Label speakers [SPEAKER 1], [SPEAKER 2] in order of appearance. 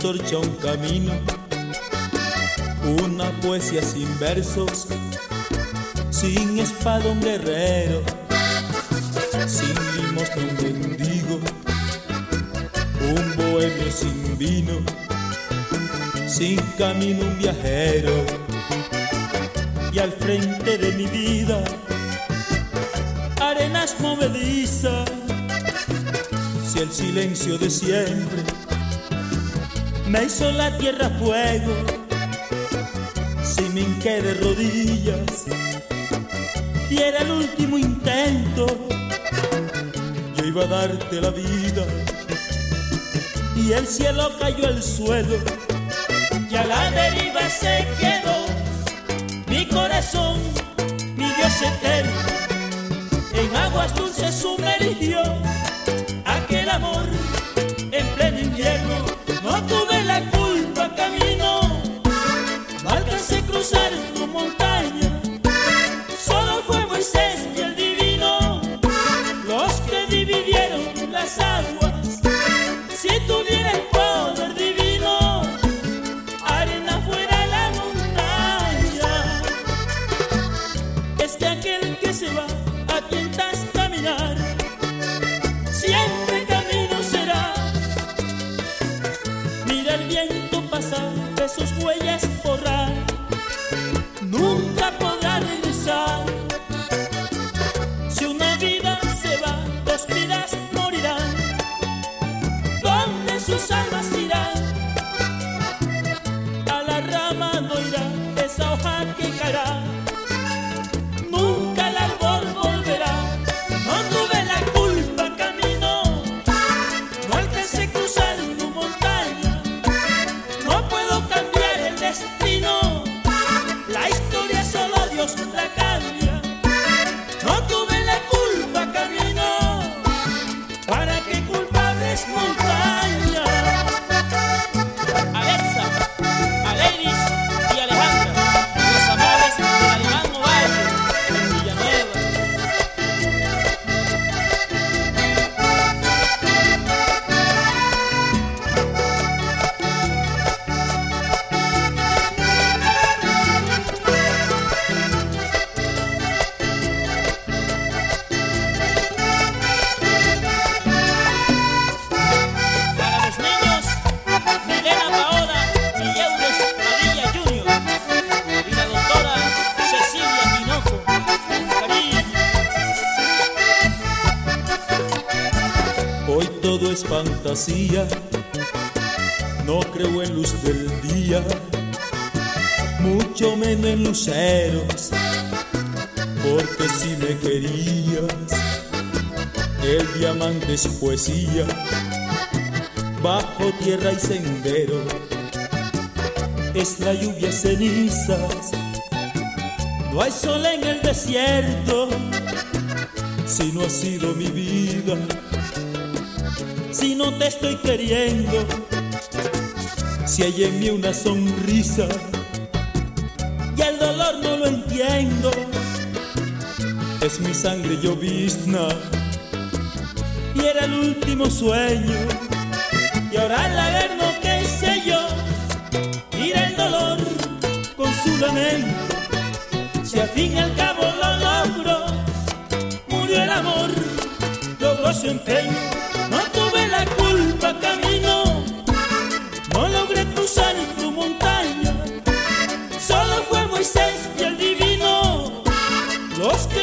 [SPEAKER 1] antorcha un camino, una poesía sin versos, sin espada un guerrero, sin limosna un mendigo, un bohemio sin vino, sin camino un viajero, y al frente de mi vida arenas movedizas, si el silencio de siempre me hizo la tierra fuego, si me hinqué de rodillas y era el último intento, yo iba a darte la vida y el cielo cayó al suelo y a la deriva se quedó. Mi corazón, mi Dios eterno, en aguas dulces sumergió Viento pasar de sus huellas borrar, la fantasía, no creo en luz del día, mucho menos en luceros, porque si me querías, el diamante es poesía, bajo tierra y sendero, es la lluvia cenizas, no hay sol en el desierto, si no ha sido mi vida si no te estoy queriendo? Si hay en mí una sonrisa y el dolor no lo entiendo, es mi sangre llovizna y era el último sueño. Y ahora al averno que sé yo, mira el dolor con su lamento, si al fin y al cabo lo logro, murió el amor, logró su empeño Los